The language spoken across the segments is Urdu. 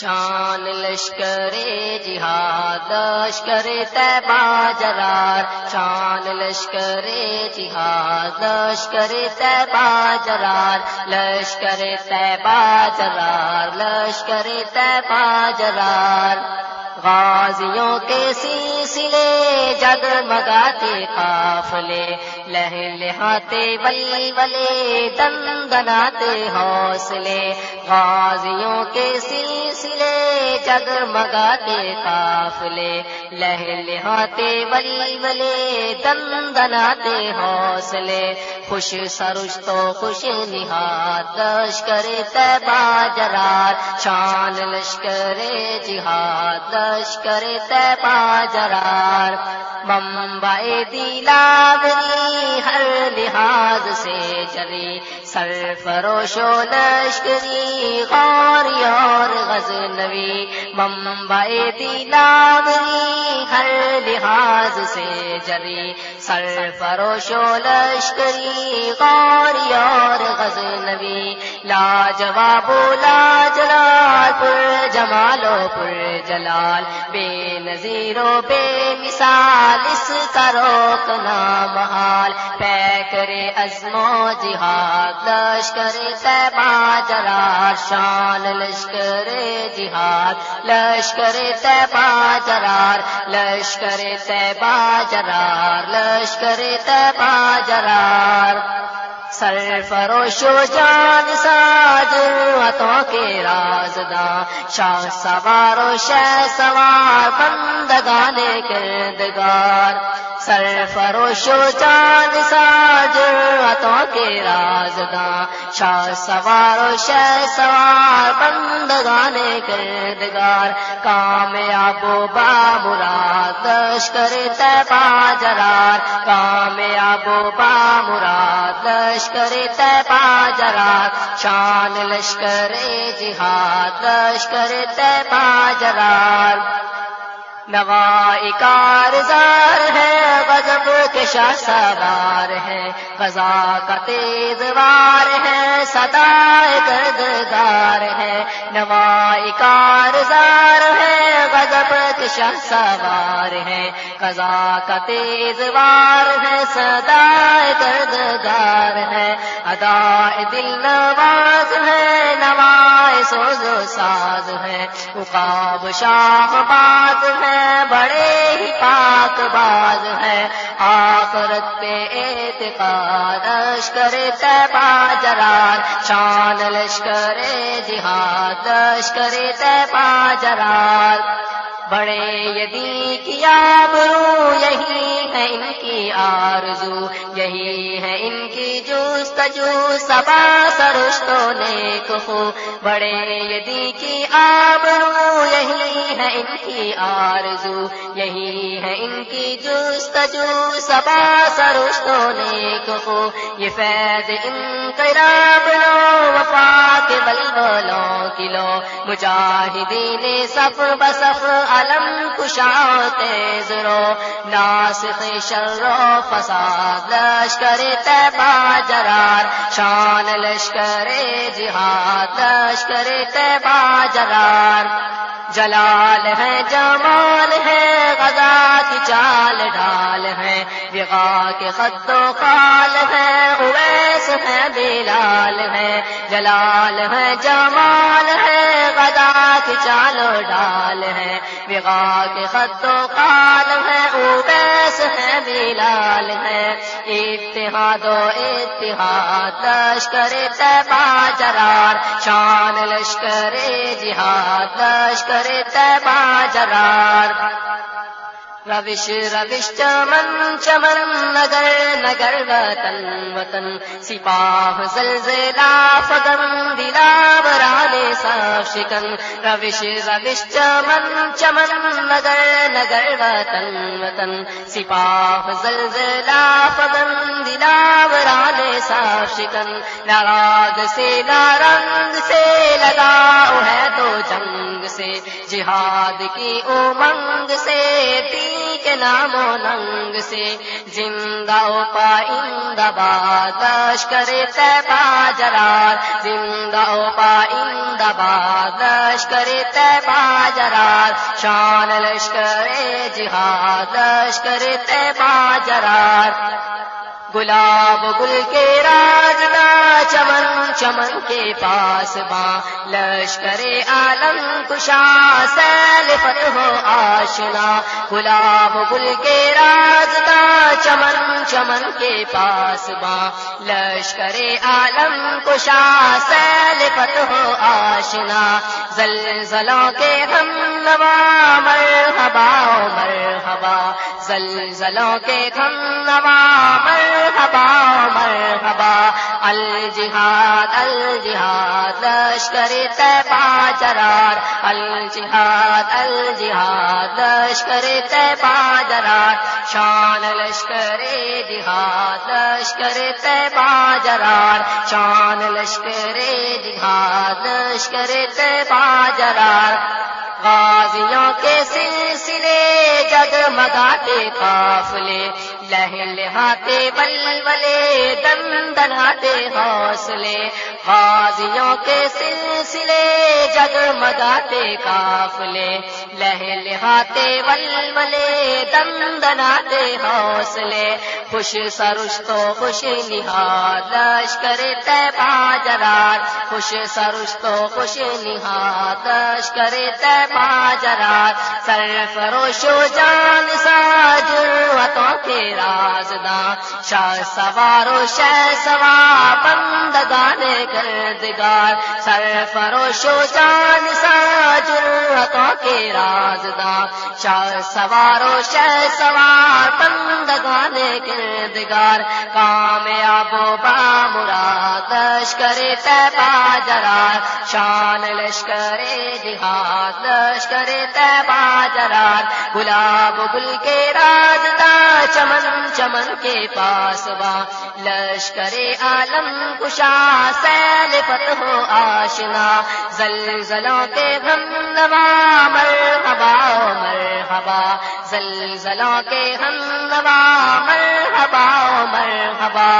شان لشکر جہاد، لشکر تیبا جرار شان لشکر جہاد، لشکر تیبا جرار لشکر تیبا جرار لشکر تیبا جرار غازیوں کے سلسلے جگمگاتے قافلے لہ لہاتے بل دن دناتے حوصلے۔ غازیوں کے سلسلے جگمگاتے قافلے لہ لہاتے بلے دن دناتے حوصلے۔ خوش سرش تو خوش نہاد لشکر تیبا جرار۔ شان لشکر جہاد لشکر تیبا جرار۔ ممبئی دلاوری ہر لحاظ سے جلی سر فروش و لشکری غوری اور غزنوی ممبئی دلاوری ہر لحاظ سے جری سر فروش و لشکری غوری اور غزنوی، لاجواب لاجلال پر جمالو پر جلال، بے نظیر و بے مثال، اس کا روکنا محال پہ کرے ازم و جہاد، لشکر تیبا جرار شان لشکر جہاد۔ لشکر تیبا جرار لشکر تیبا جرار لشکر تیبا جرار سر فروش و جان ساج ہاتھوں شاہ سوار و شہ سوار بندگانے کردگار۔ سر فروش و ساج ہاتھوں کے رازداں شاہ سوار و شہ سوار بندگانے کردگار۔ کامیاب و با مراد، لشکر تیبا جرار۔ کامیاب و با مراد، لشکر تیبا جرار۔ شان لشکر جہاد، لشکر تیبا جرار۔ نوائی کارزار ہے غضب کے شاہ سوار ہے۔ غزا کا تیز وار ہے سدا گردگار ہے۔ نوائی کارزار ہے غضب کے شاہ سوار ہے۔ غزا کا تیز وار ہے سدا گردگار ہے۔ ادا دل نواز ہے ساز ہے۔ اقاب شاہ باز ہے، بڑے ہی پاک باز ہے۔ آخرت پہ اعتقاد لشکر تیبا جرار۔ شان لشکر جہاد لشکر تیبا جرار۔ بڑے یدی کی آبرو یہی ہے ان کی آرزو، یہی ہے ان کی جوستجو سبا سرشتو نیک ہو بڑے یدی کی آبرو، یہی ہے ان کی آرزو، یہی ہے ان کی جوستجو سبا سرشتو نیک ہو یہ فیض انقلاب لو وفا کے بلبلوں کی لو مجاہدین صف بصف، علم کشاؤ تیز رو، ناسخ شر و فساد، لشکر تیبا جرار، شان لشکر جہاد، لشکر تیبا جرار۔ جلال ہے، جمال ہے غزا کی چال ڈال ہے بغا کے خط و خال ہے، اویس ہے، بلال ہے، جلال ہے، جمال ہے غزا کی چال ڈال ہے بغا کے خط و خال ہے، اویس ہے، بلال ہے۔ اتحاد و اتحاد، لشکر تیبا جرار، شان لشکر جہاد، لشکر تیبا جرار۔ روش روش چمن چمن، نگر نگر وطن وطن. سپاہ، زلزلہ فگن دلا برانے صاف شکن. روش روش چمن چمن، نگر نگر وطن وطن. سپاہ، زلزلہ فگن دلا برانے صاف شکن. ناراگ سے نارنگ سے لگاؤ ہے جنگ سے، جہاد کی امنگ سے کے نام و ننگ سے۔ زندہ پائند باد لشکر تیبا جرار زندہ پائند باد لشکر تیبا جرار شان لشکر جہاد، لشکر تیبا جرار گلاب گل کے راجنا چمن چمن کے پاس باں لشکر عالم کشا، سیل ہو آشنا۔ گلاب گل کے راجنا چمن چمن کے پاس باں لشکر عالم کشا، سیل ہو آشنا۔ زلزلوں کے ہم نوا مرحبا مرحبا۔ زلزلوں کے ہم نوا مرحبا۔ مرحبا مرحبا، الجہاد الجہاد، لشکر تیبا جرار، الجہاد الجہاد، لشکر تیبا جرار، شان لشکر جہاد، لشکر تیبا جرار، شان لشکر جہاد، لشکر تیبا جرار۔ غازیوں کے سلسلے جگمگاتے قافلے لہ لہاتے بل بلے دن دناتے حوصلے غازیوں کے سلسلے جگمگاتے قافلے لہ لہاتے بل بلے دناتے حوصلے۔ خوش سرش تو خوش نہاد، لشکر تیبا جرار۔ خوش سرش تو خوش نہاد، لشکر تیبا جرار۔ سر فروش و جان ساجوتوں کے رازداں شاہ سوارو شہ سوا بندگان کردگار سر فروش و جان ساجوتوں کے رازدار۔ شاہ سوارو شہ سوار، بندگان کردگار۔ کامیاب با مراد لشکر تیبا جرار شان لشکر جہاد، لشکر تیبا جرار گلاب گل کے راجتا چمن چمن کے پاس وا لشکر عالم کشا، سیل ہو آشنا، زلزلوں کے غم نوا مرحبا مرحبا، زلزلوں کے غم نوا مرحبا مرحبا،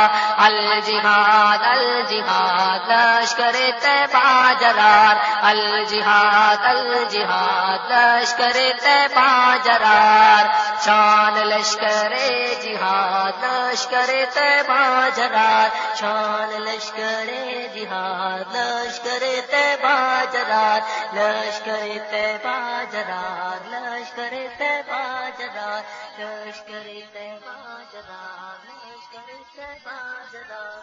الجہاد الجہاد لشکر تیبا جرار الجہاد الجہاد لشکر تیبا جرار شان لشکر جہاد لشکر تیبا جرار شان لشکر جہاد لشکر تیبا جرار لشکر تیبا جرار لشکر تیبا جرار لشکر تیبا جرار لشکر تیبا جرار